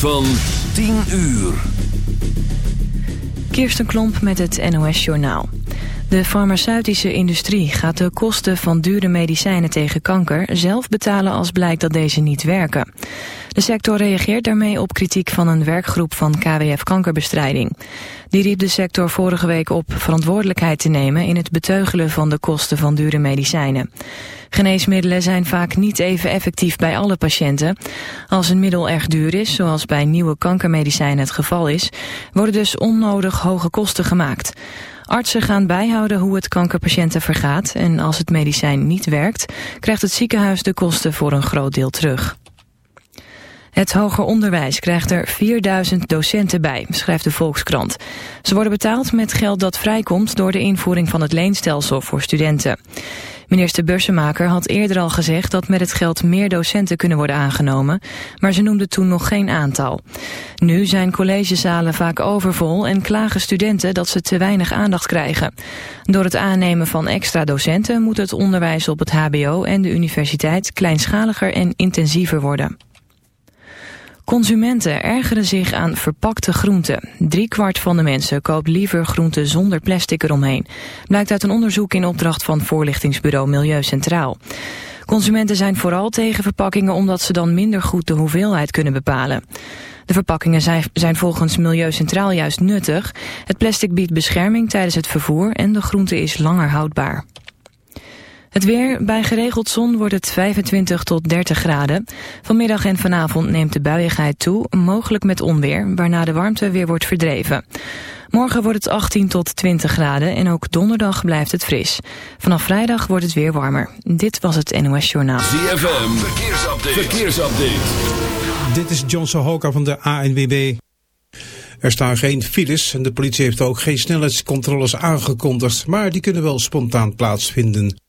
van 10 uur. Kirsten Klomp met het NOS-journaal. De farmaceutische industrie gaat de kosten van dure medicijnen tegen kanker zelf betalen als blijkt dat deze niet werken. De sector reageert daarmee op kritiek van een werkgroep van KWF Kankerbestrijding. Die riep de sector vorige week op verantwoordelijkheid te nemen in het beteugelen van de kosten van dure medicijnen. Geneesmiddelen zijn vaak niet even effectief bij alle patiënten. Als een middel erg duur is, zoals bij nieuwe kankermedicijnen het geval is, worden dus onnodig hoge kosten gemaakt. Artsen gaan bijhouden hoe het kankerpatiënten vergaat en als het medicijn niet werkt, krijgt het ziekenhuis de kosten voor een groot deel terug. Het hoger onderwijs krijgt er 4000 docenten bij, schrijft de Volkskrant. Ze worden betaald met geld dat vrijkomt door de invoering van het leenstelsel voor studenten. Minister Bussemaker had eerder al gezegd dat met het geld meer docenten kunnen worden aangenomen, maar ze noemde toen nog geen aantal. Nu zijn collegezalen vaak overvol en klagen studenten dat ze te weinig aandacht krijgen. Door het aannemen van extra docenten moet het onderwijs op het hbo en de universiteit kleinschaliger en intensiever worden. Consumenten ergeren zich aan verpakte groenten. kwart van de mensen koopt liever groenten zonder plastic eromheen. Blijkt uit een onderzoek in opdracht van voorlichtingsbureau Milieu Centraal. Consumenten zijn vooral tegen verpakkingen omdat ze dan minder goed de hoeveelheid kunnen bepalen. De verpakkingen zijn, zijn volgens Milieu Centraal juist nuttig. Het plastic biedt bescherming tijdens het vervoer en de groente is langer houdbaar. Het weer, bij geregeld zon wordt het 25 tot 30 graden. Vanmiddag en vanavond neemt de buiigheid toe, mogelijk met onweer, waarna de warmte weer wordt verdreven. Morgen wordt het 18 tot 20 graden en ook donderdag blijft het fris. Vanaf vrijdag wordt het weer warmer. Dit was het NOS Journaal. ZFM, verkeersupdate. verkeersupdate. Dit is John Sohoka van de ANWB. Er staan geen files en de politie heeft ook geen snelheidscontroles aangekondigd, maar die kunnen wel spontaan plaatsvinden.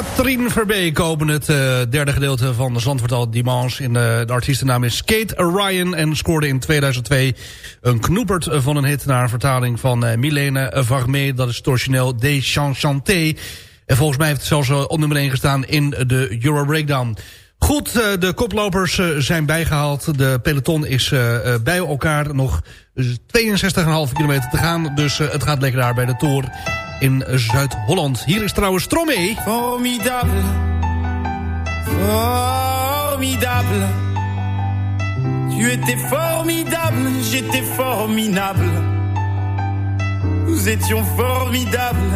Katrien Verbeek kopen het uh, derde gedeelte van de Zandvoort al Dimanche. In de, de artiestennaam is Kate Ryan en scoorde in 2002 een knoepert van een hit... naar een vertaling van uh, Milene dat is torsioneel Deschanté. En volgens mij heeft het zelfs op nummer 1 gestaan in de Euro Breakdown. Goed, de koplopers zijn bijgehaald. De peloton is bij elkaar nog 62,5 kilometer te gaan. Dus het gaat lekker daar bij de Tour in Zuid-Holland. Hier is trouwens Stromae. Formidable. Formidable. Tu étais formidable, j'étais formidable. Nous étions formidables.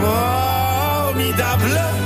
Formidable.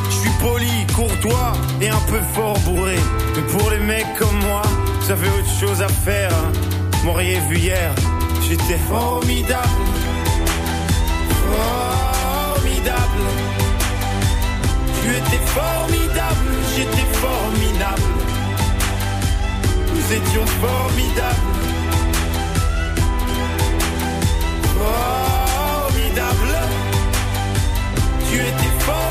poli, courtois et un peu fort bourré. Mais pour les mecs comme moi, vous avez autre chose à faire. Hein. M'auriez vu hier, j'étais formidable. Formidable. Tu étais formidable, j'étais formidable. Nous étions formidables. Formidable. Tu étais formidable,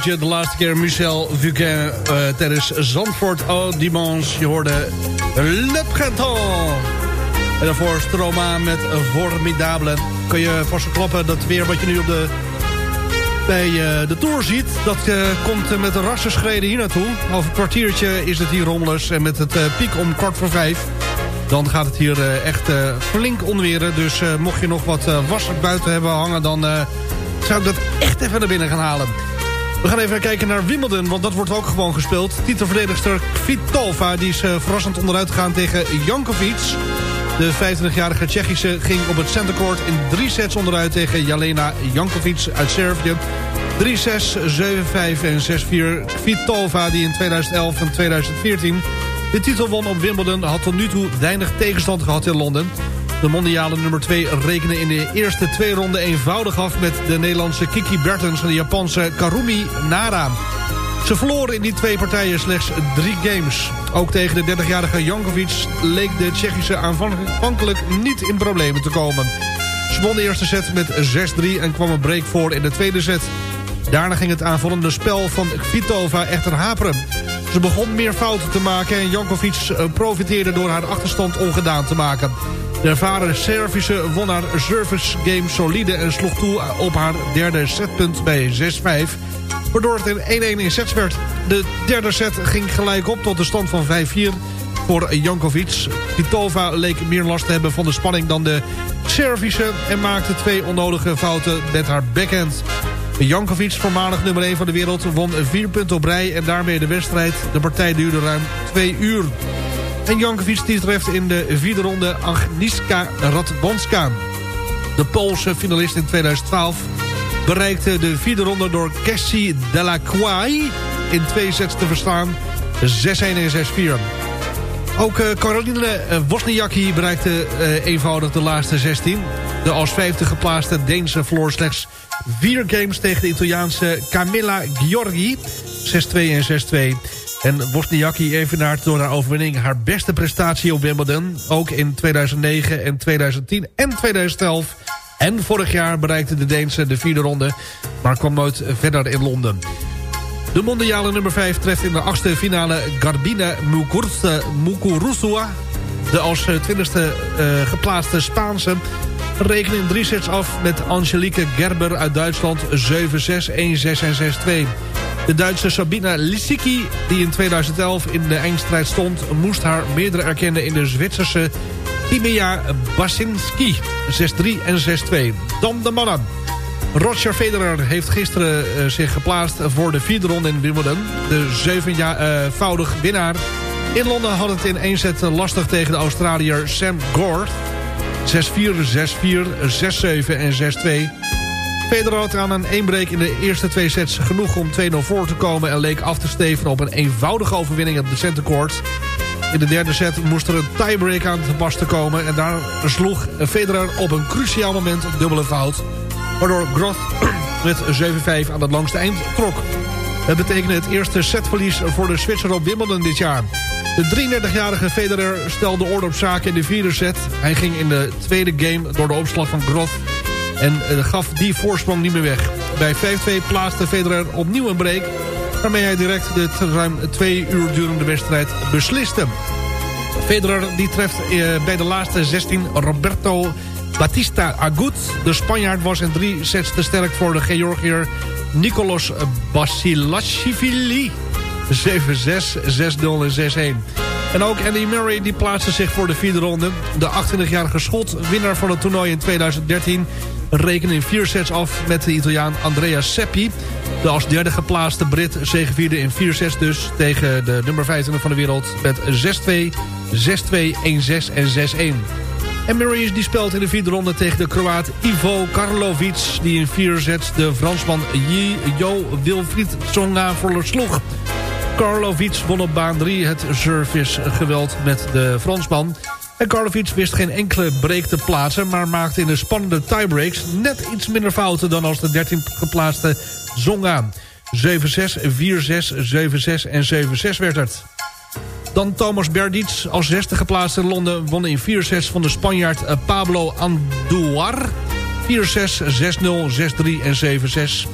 De laatste keer Michel Vuquin uh, tijdens Zandvoort au Dimanche. Je hoorde Le Printemps. En daarvoor Stroma met Formidable. Kun je vast verklappen dat weer wat je nu op de, bij uh, de Tour ziet... dat uh, komt met rassenschreden hier naartoe. Over een kwartiertje is het hier rommelig. En met het piek om kwart voor vijf... dan gaat het hier echt flink onweren. Dus mocht je nog wat was buiten hebben hangen... dan zou ik dat echt even naar binnen gaan halen. We gaan even kijken naar Wimbledon, want dat wordt ook gewoon gespeeld. Titelverdedigster Kvitova die is uh, verrassend onderuit gegaan tegen Jankovic. De 25-jarige Tsjechische ging op het centercourt in drie sets onderuit... tegen Jelena Jankovic uit Servië. 3-6, 7-5 en 6-4. Kvitova die in 2011 en 2014 de titel won op Wimbledon... had tot nu toe weinig tegenstand gehad in Londen. De mondiale nummer 2 rekenen in de eerste twee ronden eenvoudig af... met de Nederlandse Kiki Bertens en de Japanse Karumi Nara. Ze verloren in die twee partijen slechts drie games. Ook tegen de 30-jarige Jankovic leek de Tsjechische aanvankelijk niet in problemen te komen. Ze won de eerste set met 6-3 en kwam een break voor in de tweede set. Daarna ging het aanvallende spel van Kvitova echter haperen. Ze begon meer fouten te maken en Jankovic eh, profiteerde door haar achterstand ongedaan te maken. De ervaren Servische won haar service game solide en sloeg toe op haar derde setpunt bij 6-5. Waardoor het een 1-1 in sets werd. De derde set ging gelijk op tot de stand van 5-4 voor Jankovic. Vitova leek meer last te hebben van de spanning dan de Servische... en maakte twee onnodige fouten met haar backhand. Jankovic, voormalig nummer 1 van de wereld, won vier punten op rij... en daarmee de wedstrijd. De partij duurde ruim twee uur. En Jankovic die treft in de vierde ronde Agnieszka Radwanska. De Poolse finalist in 2012 bereikte de vierde ronde door Cassie Delacroix in twee sets te verslaan. 6-1 en 6-4. Ook uh, Caroline uh, Wozniacki bereikte uh, eenvoudig de laatste 16. De als vijfde geplaatste Deense verloor slechts vier games tegen de Italiaanse Camilla Giorgi. 6-2 en 6-2. En Wozniacki evenaart door haar overwinning haar beste prestatie op Wimbledon. Ook in 2009 en 2010 en 2011. En vorig jaar bereikte de Deense de vierde ronde, maar kwam nooit verder in Londen. De mondiale nummer 5 treft in de achtste finale Garbine Muguruza. De als twintigste uh, geplaatste Spaanse rekenen in drie sets af met Angelique Gerber uit Duitsland 7-6, 1-6 en 6-2. De Duitse Sabina Lisicki, die in 2011 in de eindstrijd stond... moest haar meerdere erkennen in de Zwitserse Timea Basinski 6-3 en 6-2. Dan de mannen. Roger Federer heeft gisteren uh, zich geplaatst voor de vierde ronde in Wimbledon. De zevenvoudig uh, winnaar. In Londen had het in één set lastig tegen de Australiër Sam Gore. 6-4, 6-4, 6-7 en 6-2. Federer had aan een éénbreek in de eerste twee sets genoeg om 2-0 voor te komen... en leek af te steven op een eenvoudige overwinning op de centercourt. In de derde set moest er een tiebreak aan te pas te komen... en daar sloeg Federer op een cruciaal moment dubbele fout... waardoor Groth met 7-5 aan het langste eind trok. Het betekende het eerste setverlies voor de Zwitser op Wimbledon dit jaar. De 33-jarige Federer stelde orde op zaken in de vierde set. Hij ging in de tweede game door de opslag van Groth en uh, gaf die voorsprong niet meer weg. Bij 5-2 plaatste Federer opnieuw een break... waarmee hij direct de ruim twee uur durende wedstrijd besliste. Federer die treft uh, bij de laatste 16 Roberto Batista Agut. De Spanjaard was in drie sets te sterk voor de Georgiër Nicolas Basilashvili. 7-6, 6-0 en 6-1. En ook Andy Murray die plaatste zich voor de vierde ronde. De 28-jarige schot, winnaar van het toernooi in 2013 rekenen in vier sets af met de Italiaan Andrea Seppi. De als derde geplaatste Brit zegevierde in vier sets dus... tegen de nummer 25 van de wereld met 6-2, 6-2, 1-6 en 6-1. En Murray die speelt in de vierde ronde tegen de Kroaat Ivo Karlovic... die in vier sets de Fransman Jo Wilfried Tsonga versloeg. Karlovic won op baan 3 het service geweld met de Fransman... En Karlovic wist geen enkele break te plaatsen... maar maakte in de spannende tiebreaks net iets minder fouten... dan als de 13 geplaatste Zonga. 7-6, 4-6, 7-6 en 7-6 werd het. Dan Thomas Berdic als zesde geplaatste in Londen... won in 4 6 van de Spanjaard eh, Pablo Anduar. 4-6, 6-0, 6-3 en 7-6.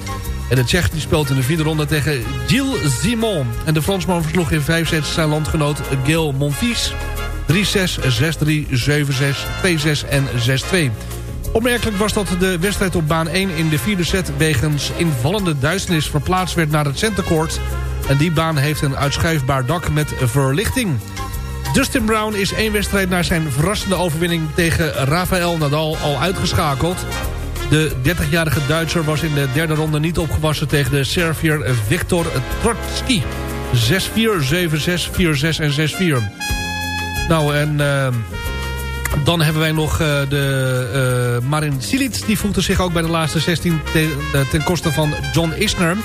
En de Tsjech die speelt in de vierde ronde tegen Gilles Simon. En de Fransman versloeg in vijf sets zijn landgenoot Gil Monfils. 3-6, 6-3, 7-6, 2-6 en 6-2. Opmerkelijk was dat de wedstrijd op baan 1 in de vierde set... wegens invallende duisternis verplaatst werd naar het centercourt. En die baan heeft een uitschuifbaar dak met verlichting. Dustin Brown is één wedstrijd na zijn verrassende overwinning... tegen Rafael Nadal al uitgeschakeld. De 30-jarige Duitser was in de derde ronde niet opgewassen... tegen de Servier Viktor Trotsky. 6-4, 7-6, 4-6 en 6-4. Nou, en... Uh, dan hebben wij nog uh, de uh, Marin Cilic. Die voegde zich ook bij de laatste 16 ten, uh, ten koste van John Isner.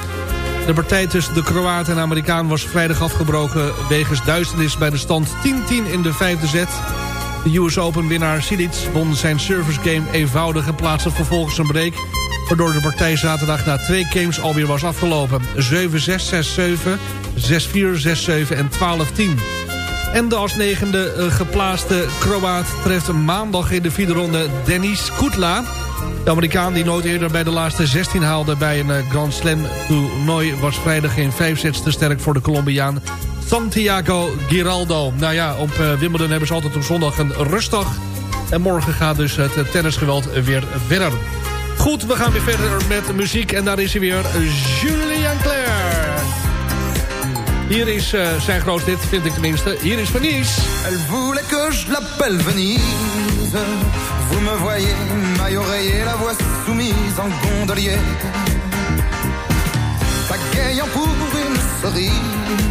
De partij tussen de Kroaat en Amerikaan was vrijdag afgebroken... wegens duisternis bij de stand 10-10 in de vijfde set. De US Open winnaar Cilic won zijn service game eenvoudig... en plaatste vervolgens een break... waardoor de partij zaterdag na twee games alweer was afgelopen. 7-6, 6-7, 6-4, 6-7 en 12-10. En de als negende uh, geplaatste Kroaat treft maandag in de vierde ronde Denis Kutla. De Amerikaan die nooit eerder bij de laatste 16 haalde bij een uh, Grand Slam toernooi... was vrijdag in vijf sets te sterk voor de Colombiaan Santiago Giraldo. Nou ja, op uh, Wimbledon hebben ze altijd op zondag een rustdag. En morgen gaat dus het tennisgeweld weer verder. Goed, we gaan weer verder met muziek. En daar is hij weer, Julien Clerc. Hier is uh, zijn groot hit, vind ik tenminste. Hier is Venise. Elle voulait que je l'appelle Venise. Vous me voyez, maille oreiller, la voix soumise en gondolier. Pour une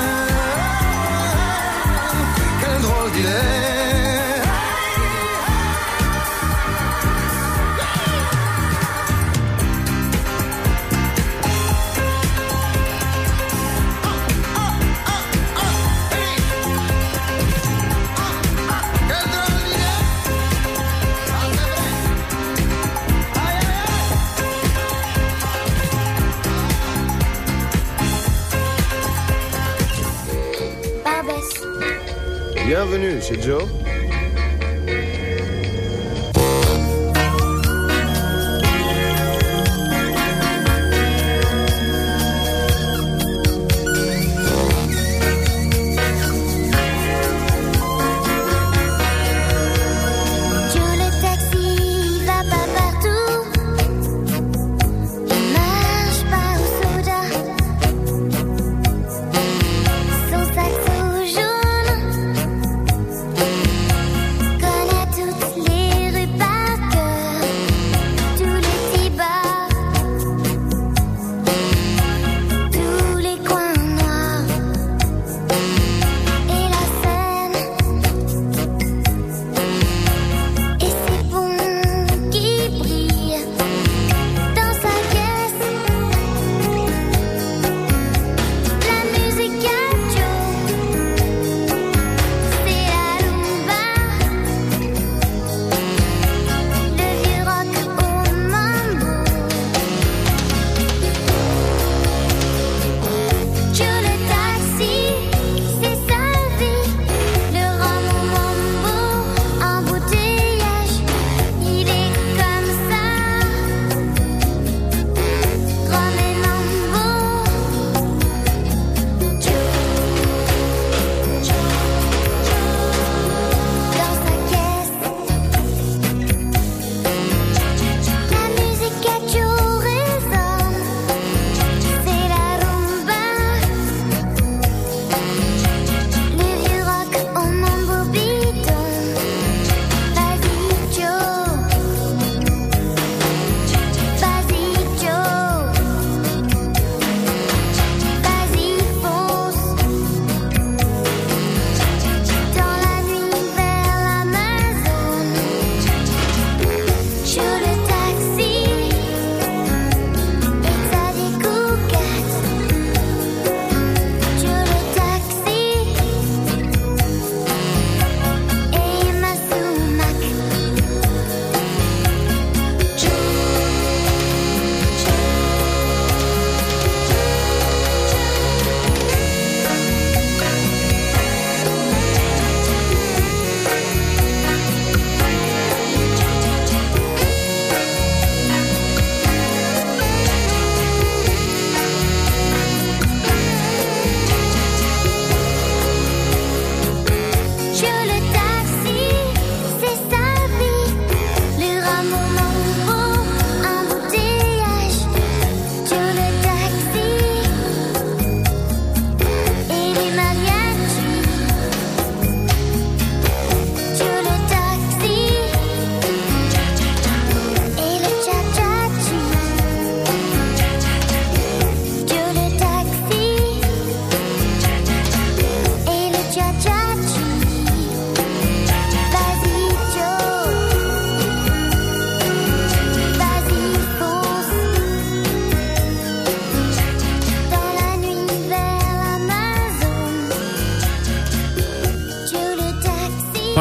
Bienvenue, c'est Joe.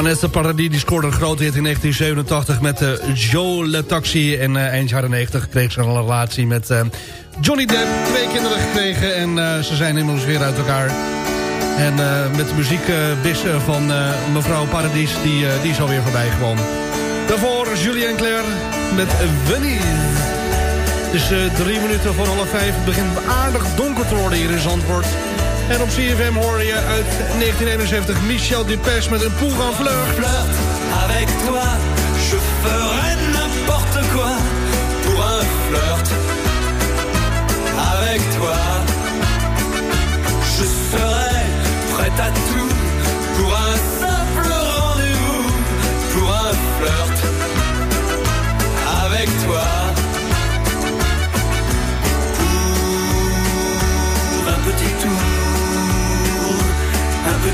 Vanessa Paradis die scoorde een grote hit in 1987 met uh, Joe Le Taxi. En uh, eind jaren 90 kreeg ze een relatie met uh, Johnny Depp. Twee kinderen gekregen en ze zijn inmiddels weer uit elkaar. En met de muziekbis van mevrouw Paradis, die, die is alweer voorbij gewoon. Daarvoor Julien Claire met Venise. Het is drie minuten voor half vijf. Het begint aardig donker te worden hier in Zandvoort. En op CFM hoor je uit 1971 Michel Dupes met een poel van fleur. Avec toi, je ferai n'importe quoi pour un flirt. Avec toi, je serai prête à tout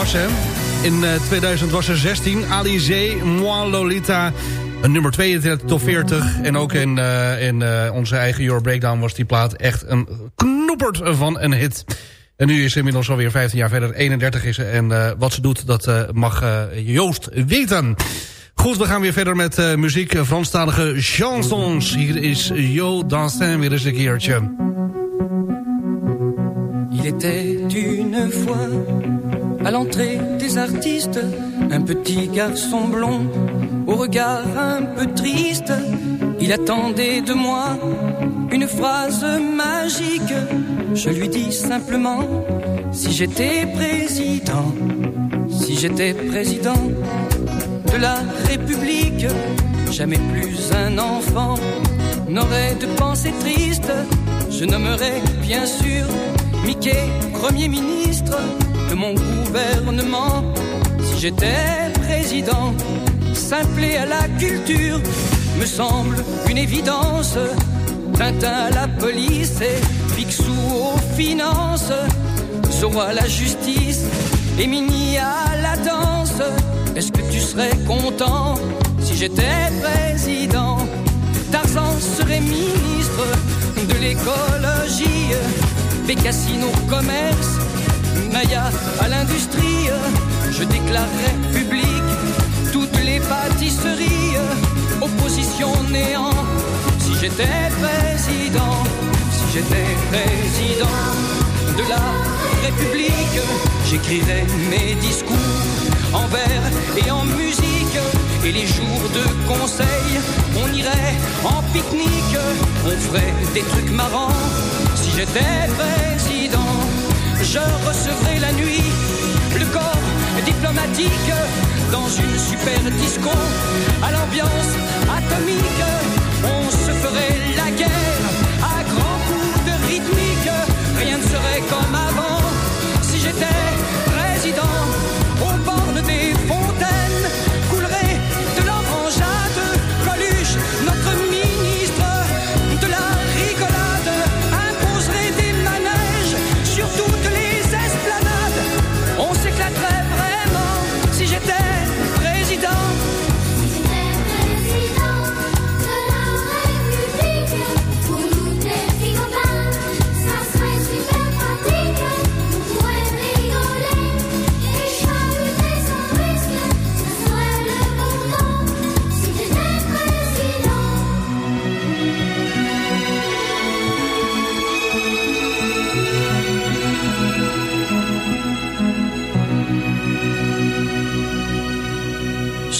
Was, hè? In 2000 eh, was er 16. Alizé, Moi Lolita. Een nummer 2 in de top 40. En ook in, uh, in uh, onze eigen Euro Breakdown was die plaat echt een knoepert van een hit. En nu is ze inmiddels alweer 15 jaar verder. 31 is ze. En wat ze doet, dat mag Joost weten. Goed, we gaan weer verder met muziek. Franstalige chansons. Hier is Jo Dansin weer eens een keertje. Il était une fois à l'entrée des artistes, un petit garçon blond, au regard un peu triste. Il attendait de moi une phrase magique. Je lui dis simplement, si j'étais président, si j'étais président de la République, jamais plus un enfant n'aurait de pensée triste. Je nommerais bien sûr Mickey Premier ministre mon gouvernement. Si j'étais président, simple à la culture, me semble une évidence. Tintin à la police et Picsou aux finances. Zoro à la justice et Mini à la danse. Est-ce que tu serais content si j'étais président? Tarzan serait ministre de l'écologie, Bécassine au commerce Maya à l'industrie, je déclarerai public toutes les pâtisseries, opposition néant. Si j'étais président, si j'étais président de la République, j'écrirais mes discours en vers et en musique. Et les jours de conseil, on irait en pique-nique, on ferait des trucs marrants. Si j'étais président, je recevrai la nuit le corps diplomatique dans une super disco à l'ambiance atomique. On se ferait la guerre à grands coups de rythmique. Rien ne serait comme avant si j'étais président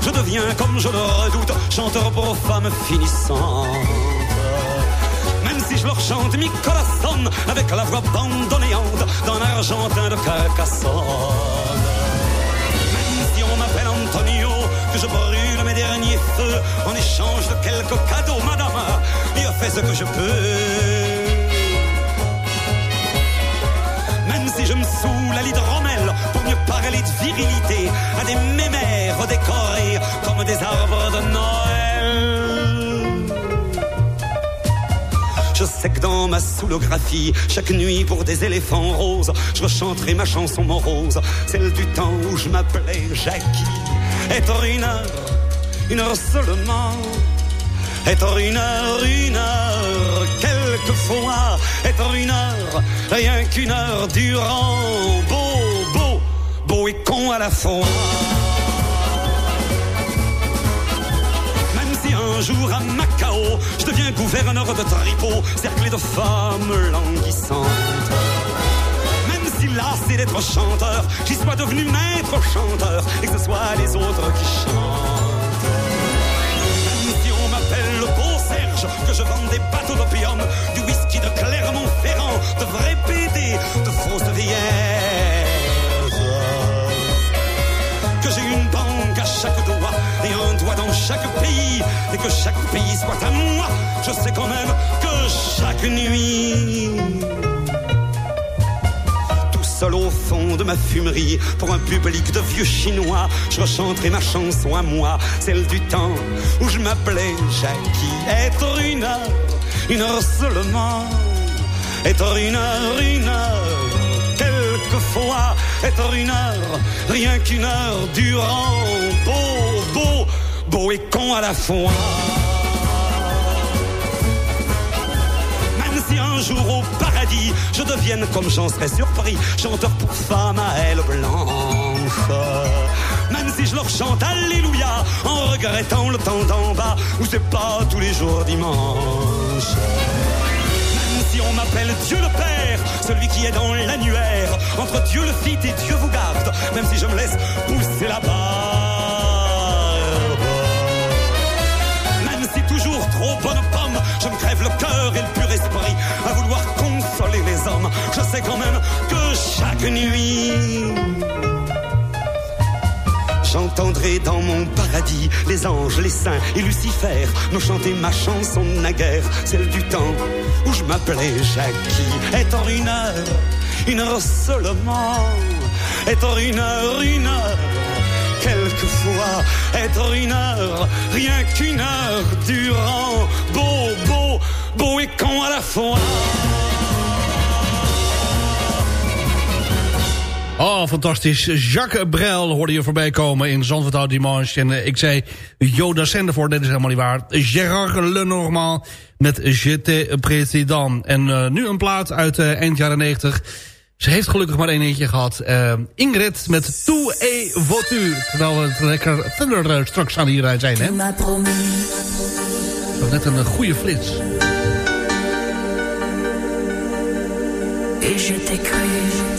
je deviens comme je le redoute, chanteur pour femmes finissantes. Même si je leur chante mi corazon avec la voix bandonnéante d'un argentin de Carcassonne. Même si on m'appelle Antonio, que je brûle mes derniers feux en échange de quelques cadeaux, madame, il a fait ce que je peux. Je me saoule à l'hydromel pour mieux parler de virilité à des mémères décorés comme des arbres de Noël. Je sais que dans ma soulographie, chaque nuit pour des éléphants roses, je rechanterai ma chanson morose, celle du temps où je m'appelais Jackie. Être une heure, une heure seulement. Être une heure, une heure, quelquefois. Être une heure, rien qu'une heure durant. Beau, beau, beau et con à la fois. Même si un jour à Macao, je deviens gouverneur de Tripot, cerclé de femmes languissantes. Même si lassé d'être chanteur, j'y sois devenu maître chanteur et que ce soit les autres qui chantent. Que je vends des bateaux d'opium, du whisky de Clermont-Ferrand, de vrais PD, de fausses vierges. Que j'ai une banque à chaque doigt et un doigt dans chaque pays, et que chaque pays soit à moi. Je sais quand même que chaque nuit seul au fond de ma fumerie, pour un public de vieux chinois, je rechanterai ma chanson à moi, celle du temps où je m'appelais Jackie. Être une heure, une heure seulement, être une heure, une heure, quelquefois, être une heure, rien qu'une heure durant, beau, beau, beau et con à la fois. Jour au paradis, je devienne comme j'en serais surpris, chanteur pour femmes à ailes blanches. Même si je leur chante Alléluia, en regrettant le temps d'en bas, où c'est pas tous les jours dimanche. Même si on m'appelle Dieu le Père, celui qui est dans l'annuaire, entre Dieu le Fils et Dieu vous garde, même si je me laisse pousser la barbe. Et le pur esprit à vouloir consoler les hommes. Je sais quand même que chaque nuit, j'entendrai dans mon paradis les anges, les saints et Lucifer me chanter ma chanson naguère, celle du temps où je m'appelais Jackie. Étant une heure, une heure seulement, étant une heure, une heure quelquefois être une heure, rien qu'une heure durant, beau, beau, beau et con à la fois. Oh, fantastisch. Jacques Brel hoorde je voorbij komen in Zandvoort Oud Dimanche. En eh, ik zei Joda Sendervoort, dit is helemaal niet waar. Gérard Lenormand met J'étais président. En eh, nu een plaat uit eh, eind jaren 90. Ze heeft gelukkig maar één eentje gehad. Eh, Ingrid met Tout et voiture. Terwijl we het lekker eh, straks aan hier zijn, hè? Dat was net een goede flits. Et je t'ai cru,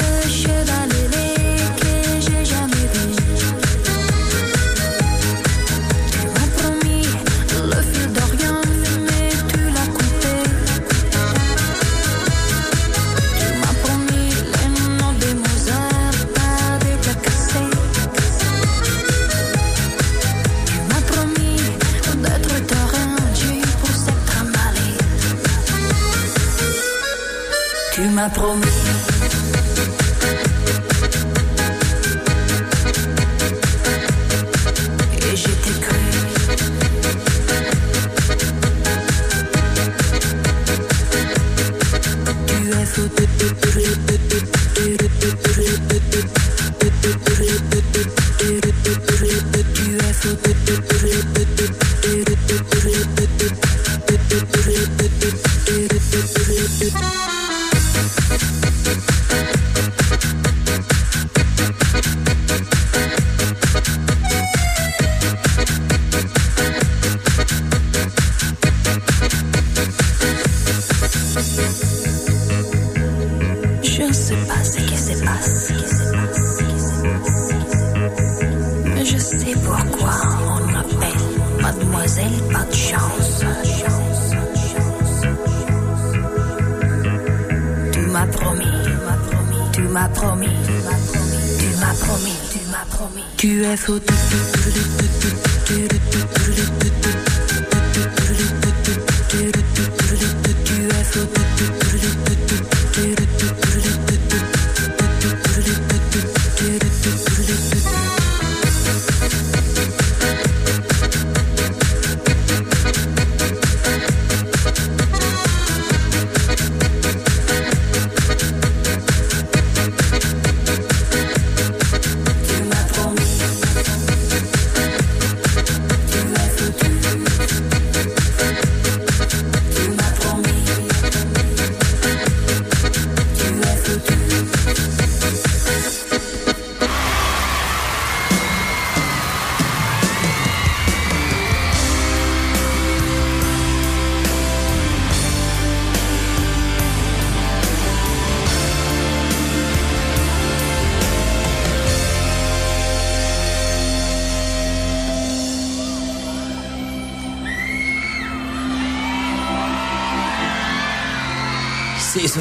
Le cheval que j'ai jamais vu. Tu m'as promis le fil d'Orient, mais tu l'as compté. Tu m'as promis les noms des Mozarts, t'avais déjà cassé. Tu m'as promis d'être t'arrangé pour s'être emballé. Tu m'as promis.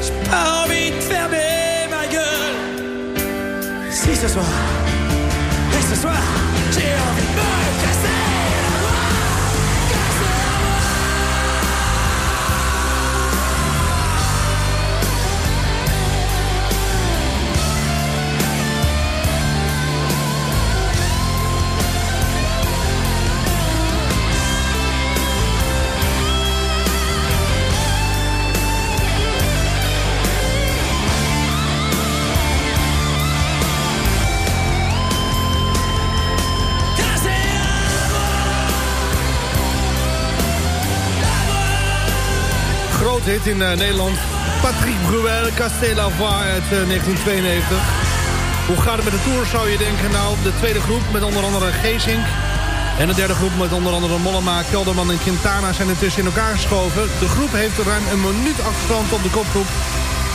J'ai pas envie de fermer ma gueule. Si ce soir Et ce soir J'ai envie de hit in eh, Nederland. Patrick Bruel, Castella uit eh, 1992. Hoe gaat het met de tour zou je denken? Nou, de tweede groep met onder andere Geesink. En de derde groep met onder andere Mollema, Kelderman en Quintana zijn intussen in elkaar geschoven. De groep heeft ruim een minuut afstand op de kopgroep.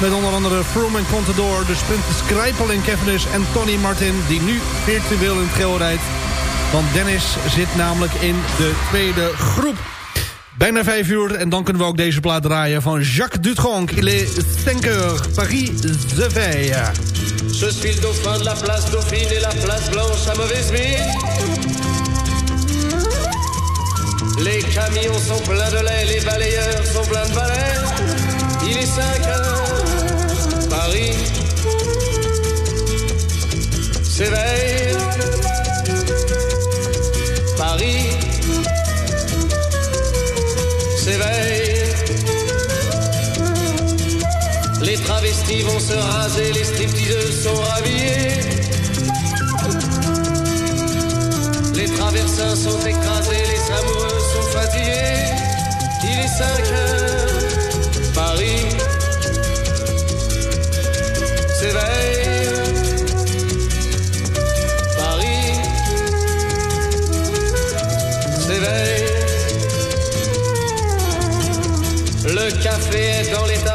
Met onder andere Froome en Contador, de sprinters Krijpel en Cavendish en Tony Martin... die nu virtueel in het geel rijdt. Want Dennis zit namelijk in de tweede groep. Bijna vijf uur en dan kunnen we ook deze plaat draaien van Jacques Dutronc. Il est 5 heures, Paris se veille. Je suis le dauphin de la place Dauphine et la place Blanche à mauvaise mine. Les camions sont pleins de lait, les balayeurs sont pleins de balais. Il est 5 heures, Paris s'éveille. Vont se raser, les stripteaseuses sont rhabillées. Les traversins sont écrasés, les amoureux sont fatigués. Il est 5 heures, Paris s'éveille. Paris s'éveille. Le café est dans tasses,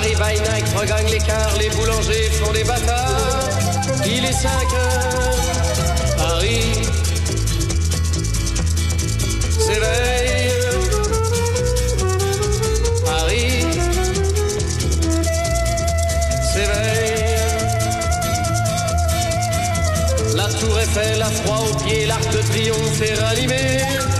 Paris by night regagne l'écart, les boulangers font des bâtards. Il est 5 heures, Paris s'éveille. Paris s'éveille. La tour Eiffel a froid aux pieds, l'arc de triomphe est rallumé.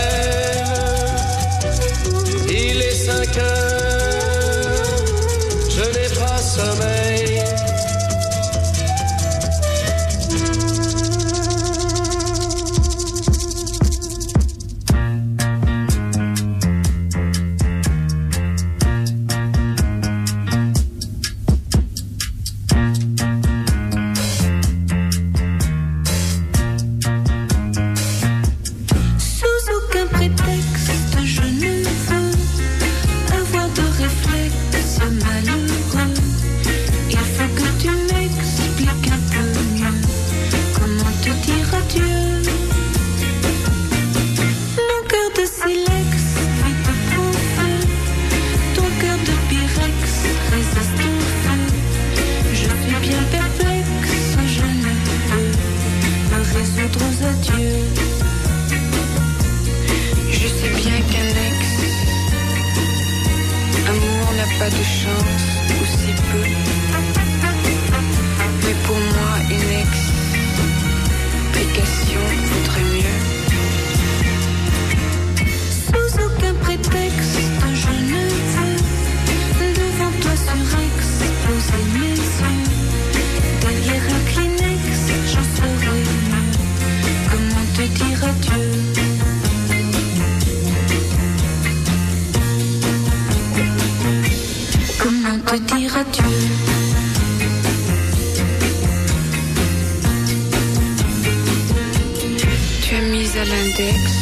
L'index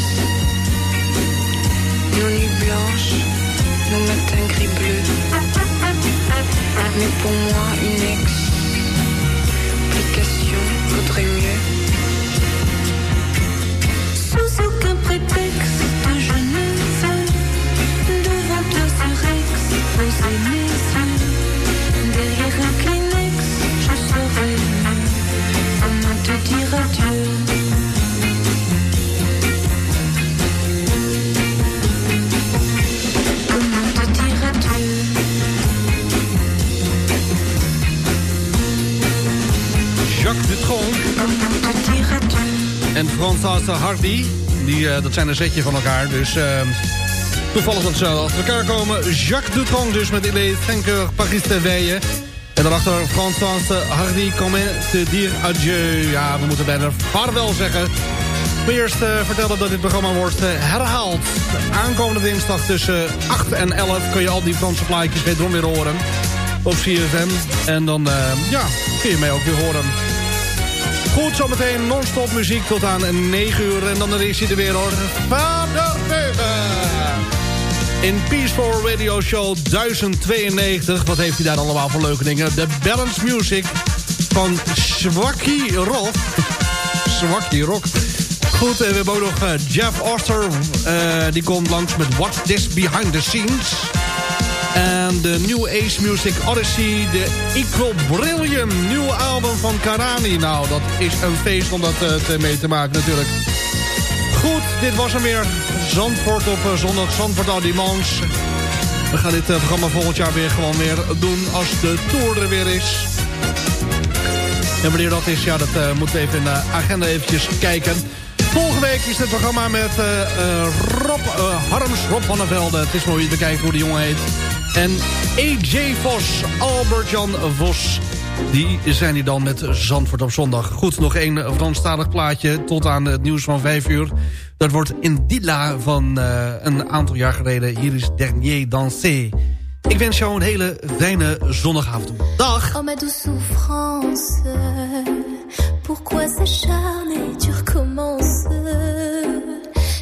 nos nuits blanches, nos matins gris bleus. Mais pour moi, une explication vaudrait mieux. Sous aucun prétexte, je ne veux devant toi sur Rex poser mes yeux. Derrière un Françoise Hardy. Die, eh, dat zijn een zetje van elkaar. Dus eh, toevallig dat ze achter elkaar komen. Jacques Dutronc dus met Ilé Frenke Paris te Weyen. En daarachter Françoise Hardy, comment te dire adieu. Ja, we moeten bijna vaarwel zeggen. Maar eerst vertellen dat dit programma wordt eh, herhaald. Aankomende dinsdag tussen 8 en 11 kun je al die Franse plaatjes wederom weer horen. Op CFM. En dan ja, kun je mij ook weer horen. Goed, zometeen non-stop muziek tot aan 9 uur. En dan is hij er weer hoor. Vader In Peaceful Radio Show 1092. Wat heeft hij daar allemaal voor leuke dingen? De Balance Music van Swakkie Rock. Swakkie Rock. Goed, en we hebben ook nog eh, Jeff Oster. eh, die komt langs met What's This Behind the Scenes. En de New Ace Music Odyssey, de Equilibrium, nieuwe album van Karani. Nou, dat is een feest om dat eh, mee te maken natuurlijk. Goed, dit was hem weer. Zandvoort op eh, zondag, Zandvoort al dimanche. We gaan dit eh, programma volgend jaar weer gewoon weer doen als de Tour er weer is. En wanneer dat is, ja, dat moeten we even in de agenda eventjes kijken. Volgende week is het programma met Rob Harms, Rob van der Velde. Het is mooi te kijken hoe de jongen heet. En AJ Vos, Albert-Jan Vos. Die zijn hier dan met Zandvoort op zondag. Goed, nog één Franstalig plaatje tot aan het nieuws van vijf uur. Dat wordt Indila van eh, een aantal jaar geleden. Hier is Dernier Dansé. Ik wens jou een hele fijne zondagavond. Dag! Oh douce souffrance, pourquoi s'acharner, tu recommences